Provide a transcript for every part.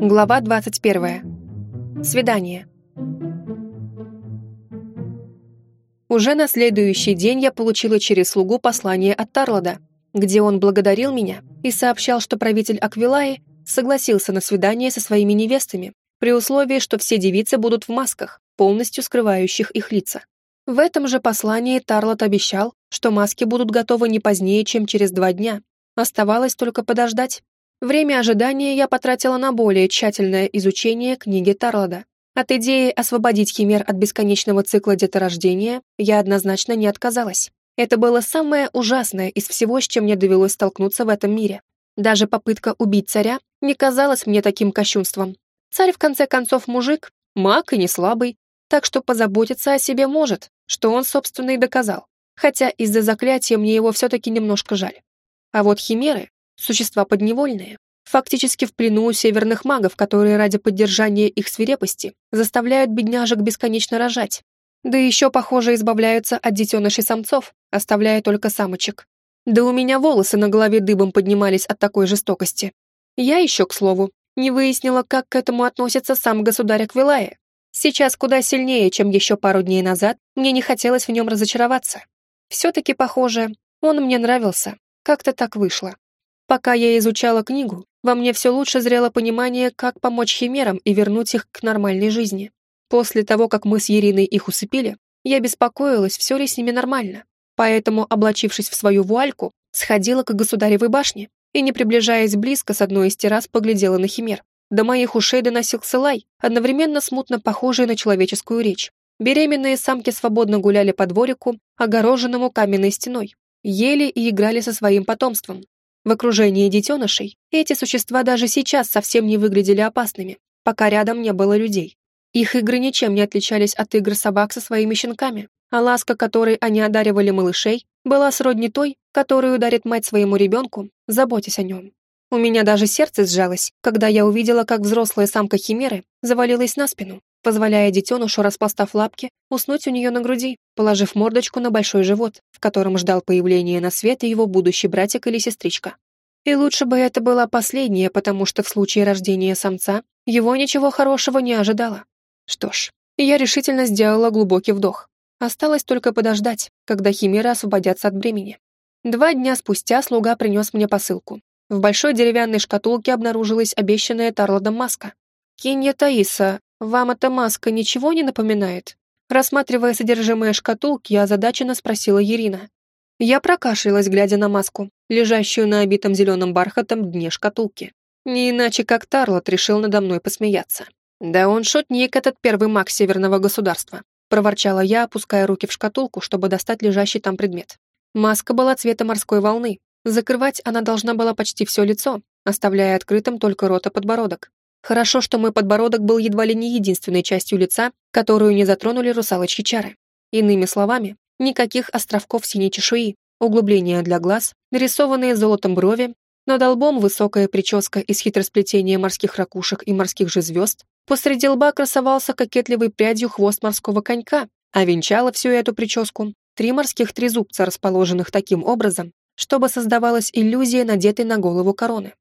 Глава 21. Свидание. Уже на следующий день я получила через слугу послание от Тарлода, где он благодарил меня и сообщал, что правитель Аквилаи согласился на свидание со своими невестами, при условии, что все девицы будут в масках, полностью скрывающих их лица. В этом же послании Тарлот обещал, что маски будут готовы не позднее, чем через два дня. Оставалось только подождать. Время ожидания я потратила на более тщательное изучение книги Тарлода. От идеи освободить химер от бесконечного цикла деторождения я однозначно не отказалась. Это было самое ужасное из всего, с чем мне довелось столкнуться в этом мире. Даже попытка убить царя не казалась мне таким кощунством. Царь, в конце концов, мужик, маг и не слабый, так что позаботиться о себе может, что он, собственно, и доказал. Хотя из-за заклятия мне его все-таки немножко жаль. А вот химеры существа подневольные, фактически в плену у северных магов, которые ради поддержания их свирепости заставляют бедняжек бесконечно рожать. Да еще, похоже, избавляются от детенышей самцов, оставляя только самочек. Да у меня волосы на голове дыбом поднимались от такой жестокости. Я еще, к слову, не выяснила, как к этому относится сам государь Аквилая. Сейчас куда сильнее, чем еще пару дней назад, мне не хотелось в нем разочароваться. Все-таки, похоже, он мне нравился. Как-то так вышло. Пока я изучала книгу, во мне все лучше зрело понимание, как помочь химерам и вернуть их к нормальной жизни. После того, как мы с Ериной их усыпили, я беспокоилась, все ли с ними нормально. Поэтому, облачившись в свою вуальку, сходила к государевой башне и, не приближаясь близко, с одной из террас поглядела на химер. До моих ушей доносился лай, одновременно смутно похожий на человеческую речь. Беременные самки свободно гуляли по дворику, огороженному каменной стеной, ели и играли со своим потомством, в окружении детенышей эти существа даже сейчас совсем не выглядели опасными, пока рядом не было людей. Их игры ничем не отличались от игр собак со своими щенками, а ласка, которой они одаривали малышей, была сродни той, которую дарит мать своему ребенку, заботясь о нем. У меня даже сердце сжалось, когда я увидела, как взрослая самка химеры завалилась на спину, позволяя детенышу, распластав лапки, уснуть у нее на груди, положив мордочку на большой живот, в котором ждал появления на свет его будущий братик или сестричка. И лучше бы это была последняя, потому что в случае рождения самца его ничего хорошего не ожидало. Что ж, я решительно сделала глубокий вдох. Осталось только подождать, когда химеры освободятся от бремени. Два дня спустя слуга принес мне посылку. В большой деревянной шкатулке обнаружилась обещанная Тарлодом маска. «Кинья Таиса, вам эта маска ничего не напоминает?» Рассматривая содержимое шкатулки, озадаченно спросила Ирина. Я прокашлялась, глядя на маску, лежащую на обитом зеленым бархатом дне шкатулки. Не иначе, как Тарлот решил надо мной посмеяться. «Да он шутник, этот первый маг северного государства», проворчала я, опуская руки в шкатулку, чтобы достать лежащий там предмет. Маска была цвета морской волны, Закрывать она должна была почти все лицо, оставляя открытым только рот и подбородок. Хорошо, что мой подбородок был едва ли не единственной частью лица, которую не затронули русалочьи чары. Иными словами, никаких островков синей чешуи, углубления для глаз, нарисованные золотом брови, над лбом высокая прическа из хитросплетения морских ракушек и морских же звезд, посреди лба красовался кокетливой прядью хвост морского конька, а венчала всю эту прическу три морских трезубца, расположенных таким образом, чтобы создавалась иллюзия надетой на голову короны.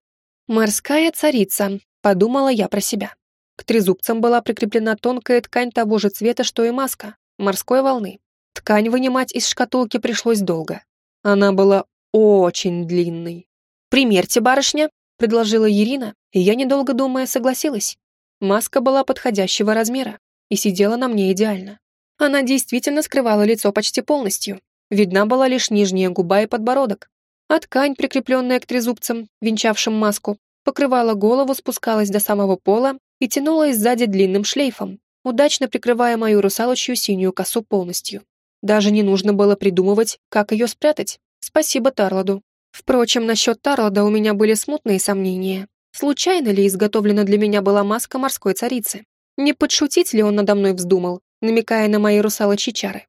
«Морская царица», — подумала я про себя. К трезубцам была прикреплена тонкая ткань того же цвета, что и маска, морской волны. Ткань вынимать из шкатулки пришлось долго. Она была очень длинной. «Примерьте, барышня», — предложила Ирина, и я, недолго думая, согласилась. Маска была подходящего размера и сидела на мне идеально. Она действительно скрывала лицо почти полностью, Видна была лишь нижняя губа и подбородок, а ткань, прикрепленная к трезубцам, венчавшим маску, покрывала голову, спускалась до самого пола и тянулась сзади длинным шлейфом, удачно прикрывая мою русалочью синюю косу полностью. Даже не нужно было придумывать, как ее спрятать. Спасибо Тарладу. Впрочем, насчет Тарлада у меня были смутные сомнения. Случайно ли изготовлена для меня была маска морской царицы? Не подшутить ли он надо мной вздумал, намекая на мои русалочьи чары?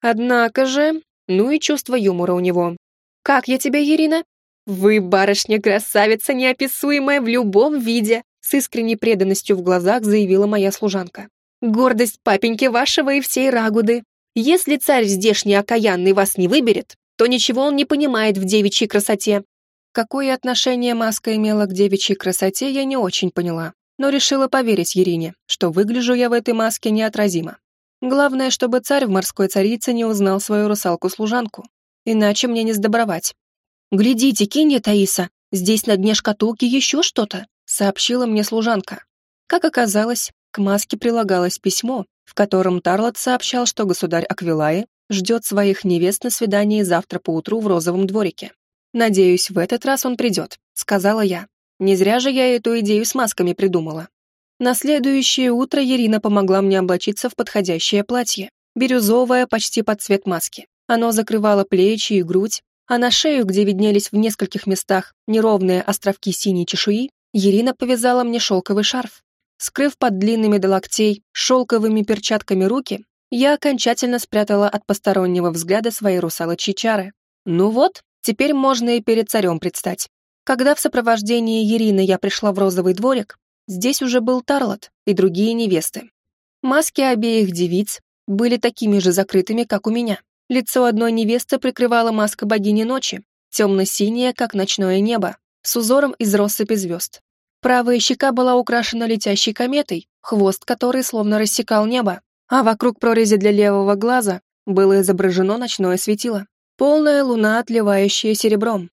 Однако же, ну и чувство юмора у него. «Как я тебе, Ирина?» «Вы, барышня-красавица, неописуемая в любом виде», с искренней преданностью в глазах заявила моя служанка. «Гордость папеньки вашего и всей Рагуды. Если царь здешний окаянный вас не выберет, то ничего он не понимает в девичьей красоте». Какое отношение маска имела к девичьей красоте, я не очень поняла. но решила поверить Ерине, что выгляжу я в этой маске неотразимо. Главное, чтобы царь в морской царице не узнал свою русалку-служанку, иначе мне не сдобровать. «Глядите, кинья, Таиса, здесь на дне шкатулки еще что-то», сообщила мне служанка. Как оказалось, к маске прилагалось письмо, в котором Тарлот сообщал, что государь Аквилаи ждет своих невест на свидании завтра поутру в розовом дворике. «Надеюсь, в этот раз он придет», — сказала я. Не зря же я эту идею с масками придумала. На следующее утро Ирина помогла мне облачиться в подходящее платье, бирюзовое почти под цвет маски. Оно закрывало плечи и грудь, а на шею, где виднелись в нескольких местах неровные островки синей чешуи, Ирина повязала мне шелковый шарф. Скрыв под длинными до локтей шелковыми перчатками руки, я окончательно спрятала от постороннего взгляда свои русалочьи чары. Ну вот, теперь можно и перед царем предстать. Когда в сопровождении Ирины я пришла в розовый дворик, здесь уже был Тарлот и другие невесты. Маски обеих девиц были такими же закрытыми, как у меня. Лицо одной невесты прикрывала маска богини ночи, темно-синее, как ночное небо, с узором из россыпи звезд. Правая щека была украшена летящей кометой, хвост которой словно рассекал небо, а вокруг прорези для левого глаза было изображено ночное светило, полная луна, отливающая серебром.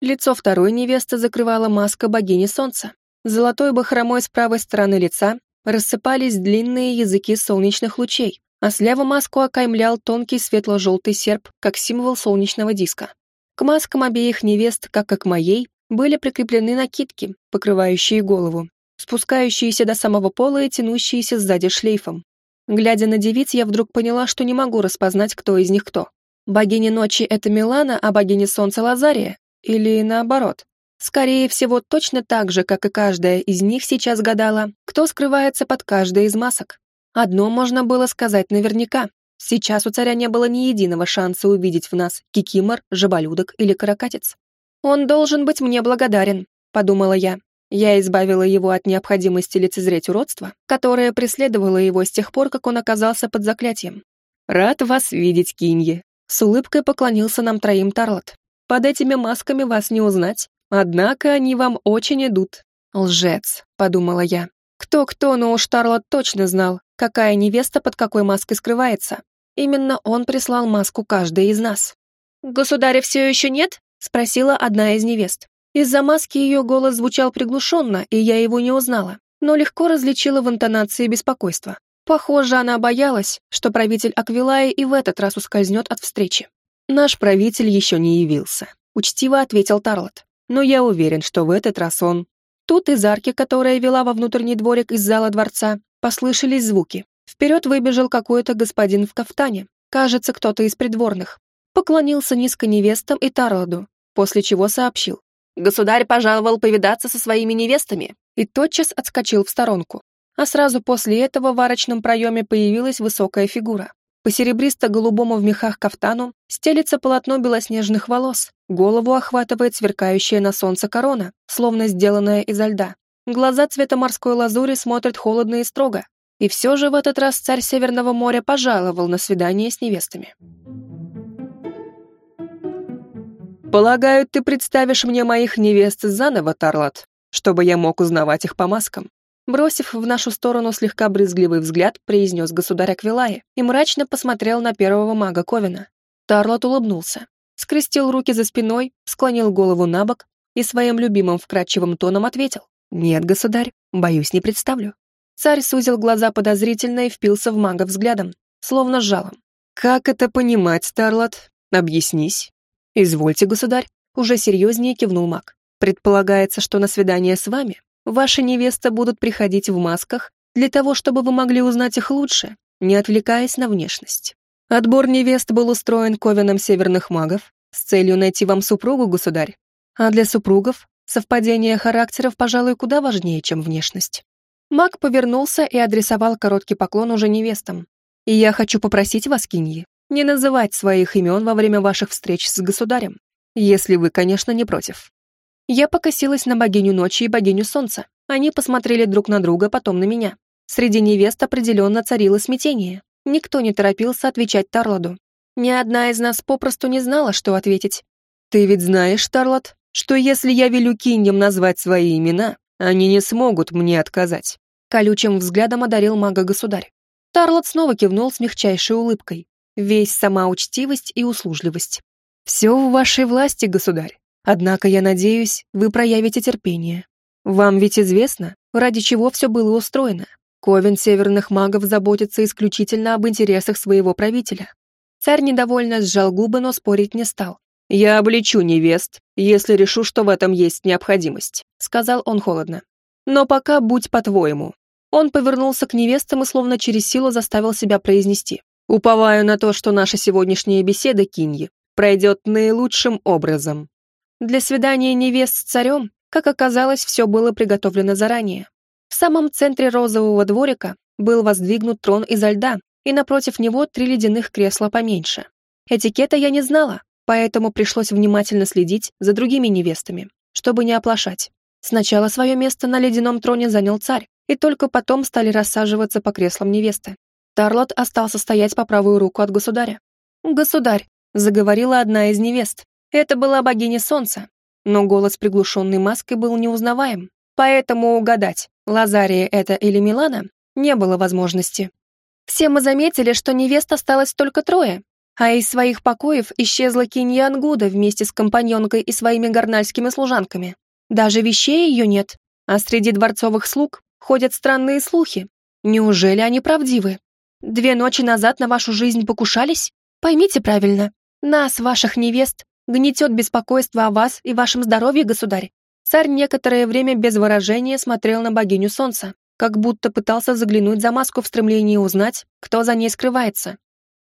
Лицо второй невесты закрывала маска богини солнца. Золотой бахромой с правой стороны лица рассыпались длинные языки солнечных лучей, а слева маску окаймлял тонкий светло-желтый серп, как символ солнечного диска. К маскам обеих невест, как и к моей, были прикреплены накидки, покрывающие голову, спускающиеся до самого пола и тянущиеся сзади шлейфом. Глядя на девиц, я вдруг поняла, что не могу распознать, кто из них кто. Богиня ночи — это Милана, а богиня солнца — Лазария? Или наоборот? Скорее всего, точно так же, как и каждая из них сейчас гадала, кто скрывается под каждой из масок. Одно можно было сказать наверняка. Сейчас у царя не было ни единого шанса увидеть в нас кикимор, жаболюдок или каракатиц. «Он должен быть мне благодарен», — подумала я. Я избавила его от необходимости лицезреть уродство, которое преследовало его с тех пор, как он оказался под заклятием. «Рад вас видеть, Киньи», — с улыбкой поклонился нам троим Тарлот. «Под этими масками вас не узнать, однако они вам очень идут». «Лжец», — подумала я. Кто-кто, но уж Тарлот точно знал, какая невеста под какой маской скрывается. Именно он прислал маску каждой из нас. «Государя все еще нет?» спросила одна из невест. Из-за маски ее голос звучал приглушенно, и я его не узнала, но легко различила в интонации беспокойства. Похоже, она боялась, что правитель Аквилаи и в этот раз ускользнет от встречи. «Наш правитель еще не явился», — учтиво ответил Тарлот. «Но я уверен, что в этот раз он...» Тут из арки, которая вела во внутренний дворик из зала дворца, послышались звуки. Вперед выбежал какой-то господин в кафтане, кажется, кто-то из придворных. Поклонился низко невестам и Тарлоду, после чего сообщил. «Государь пожаловал повидаться со своими невестами» и тотчас отскочил в сторонку. А сразу после этого в арочном проеме появилась высокая фигура. По серебристо-голубому в мехах кафтану стелится полотно белоснежных волос, голову охватывает сверкающая на солнце корона, словно сделанная изо льда. Глаза цвета морской лазури смотрят холодно и строго. И все же в этот раз царь Северного моря пожаловал на свидание с невестами. «Полагаю, ты представишь мне моих невест заново, Тарлот, чтобы я мог узнавать их по маскам». Бросив в нашу сторону слегка брызгливый взгляд, произнес государь Аквилаи и мрачно посмотрел на первого мага Ковина. Тарлот улыбнулся, скрестил руки за спиной, склонил голову на бок и своим любимым вкрадчивым тоном ответил. «Нет, государь, боюсь, не представлю». Царь сузил глаза подозрительно и впился в мага взглядом, словно жалом. «Как это понимать, Старлот? Объяснись». «Извольте, государь», — уже серьезнее кивнул маг. «Предполагается, что на свидание с вами ваши невесты будут приходить в масках для того, чтобы вы могли узнать их лучше, не отвлекаясь на внешность. Отбор невест был устроен ковеном северных магов с целью найти вам супругу, государь. А для супругов совпадение характеров, пожалуй, куда важнее, чем внешность». Маг повернулся и адресовал короткий поклон уже невестам. «И я хочу попросить вас, Киньи, не называть своих имен во время ваших встреч с государем, если вы, конечно, не против. Я покосилась на богиню ночи и богиню солнца. Они посмотрели друг на друга, потом на меня. Среди невест определенно царило смятение. Никто не торопился отвечать Тарладу. Ни одна из нас попросту не знала, что ответить. «Ты ведь знаешь, Тарлот, что если я велю киньям назвать свои имена, Они не смогут мне отказать. Колючим взглядом одарил мага-государь. Тарлот снова кивнул с мягчайшей улыбкой. Весь сама учтивость и услужливость. «Все в вашей власти, государь. Однако, я надеюсь, вы проявите терпение. Вам ведь известно, ради чего все было устроено. Ковен северных магов заботится исключительно об интересах своего правителя. Царь недовольно сжал губы, но спорить не стал. «Я обличу невест, если решу, что в этом есть необходимость», — сказал он холодно. «Но пока будь по-твоему». Он повернулся к невестам и словно через силу заставил себя произнести. «Уповаю на то, что наша сегодняшняя беседа, Киньи, пройдет наилучшим образом». Для свидания невест с царем, как оказалось, все было приготовлено заранее. В самом центре розового дворика был воздвигнут трон изо льда, и напротив него три ледяных кресла поменьше. Этикета я не знала, поэтому пришлось внимательно следить за другими невестами, чтобы не оплошать. Сначала свое место на ледяном троне занял царь, и только потом стали рассаживаться по креслам невесты. Тарлот остался стоять по правую руку от государя. «Государь», — заговорила одна из невест. Это была богиня солнца, но голос приглушенной маской был неузнаваем, поэтому угадать, Лазария это или Милана, не было возможности. Все мы заметили, что невест осталось только трое, а из своих покоев исчезла Кинья Ангуда вместе с компаньонкой и своими горнальскими служанками. Даже вещей ее нет, а среди дворцовых слуг ходят странные слухи. Неужели они правдивы? Две ночи назад на вашу жизнь покушались? Поймите правильно, нас, ваших невест, гнетет беспокойство о вас и вашем здоровье, государь. Царь некоторое время без выражения смотрел на богиню солнца, как будто пытался заглянуть за маску в стремлении узнать, кто за ней скрывается.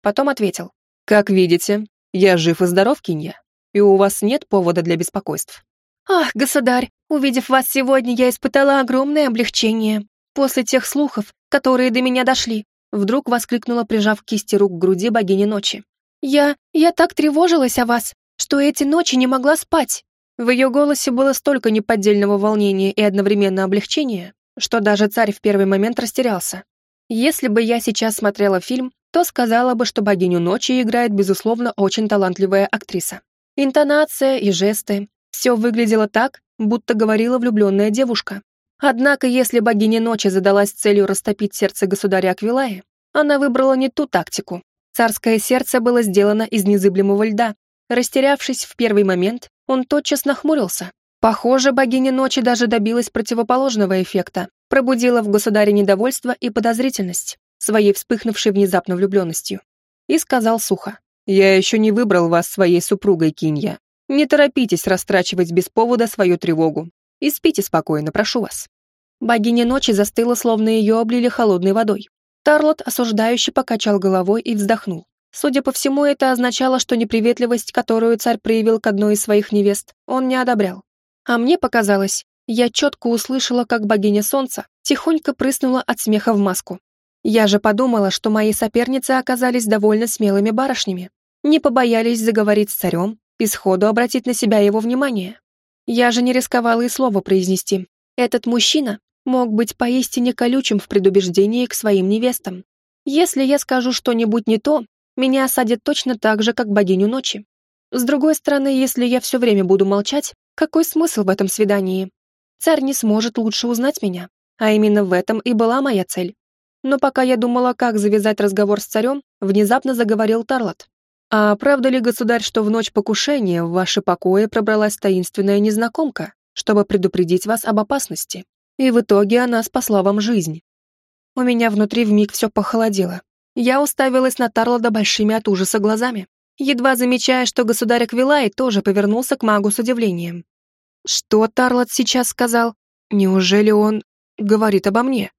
Потом ответил. «Как видите, я жив и здоров, Кинья, и у вас нет повода для беспокойств». «Ах, государь, увидев вас сегодня, я испытала огромное облегчение. После тех слухов, которые до меня дошли», вдруг воскликнула, прижав кисти рук к груди богини ночи. «Я... я так тревожилась о вас, что эти ночи не могла спать». В ее голосе было столько неподдельного волнения и одновременно облегчения, что даже царь в первый момент растерялся. Если бы я сейчас смотрела фильм, то сказала бы, что богиню ночи играет, безусловно, очень талантливая актриса. Интонация и жесты — все выглядело так, будто говорила влюбленная девушка. Однако, если богиня ночи задалась целью растопить сердце государя Аквилаи, она выбрала не ту тактику. Царское сердце было сделано из незыблемого льда. Растерявшись в первый момент, он тотчас нахмурился, Похоже, богиня ночи даже добилась противоположного эффекта, пробудила в государе недовольство и подозрительность, своей вспыхнувшей внезапно влюбленностью. И сказал сухо, «Я еще не выбрал вас своей супругой, Кинья. Не торопитесь растрачивать без повода свою тревогу. И спите спокойно, прошу вас». Богиня ночи застыла, словно ее облили холодной водой. Тарлот осуждающе покачал головой и вздохнул. Судя по всему, это означало, что неприветливость, которую царь проявил к одной из своих невест, он не одобрял. А мне показалось, я четко услышала, как богиня солнца тихонько прыснула от смеха в маску. Я же подумала, что мои соперницы оказались довольно смелыми барышнями, не побоялись заговорить с царем и сходу обратить на себя его внимание. Я же не рисковала и слова произнести. Этот мужчина мог быть поистине колючим в предубеждении к своим невестам. Если я скажу что-нибудь не то, меня осадят точно так же, как богиню ночи. С другой стороны, если я все время буду молчать, какой смысл в этом свидании? Царь не сможет лучше узнать меня, а именно в этом и была моя цель. Но пока я думала, как завязать разговор с царем, внезапно заговорил Тарлот. «А правда ли, государь, что в ночь покушения в ваши покои пробралась таинственная незнакомка, чтобы предупредить вас об опасности? И в итоге она спасла вам жизнь?» У меня внутри вмиг все похолодело. Я уставилась на Тарлода большими от ужаса глазами едва замечая, что государь Аквилай тоже повернулся к магу с удивлением. «Что Тарлот сейчас сказал? Неужели он говорит обо мне?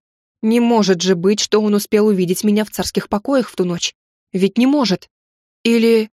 Не может же быть, что он успел увидеть меня в царских покоях в ту ночь. Ведь не может. Или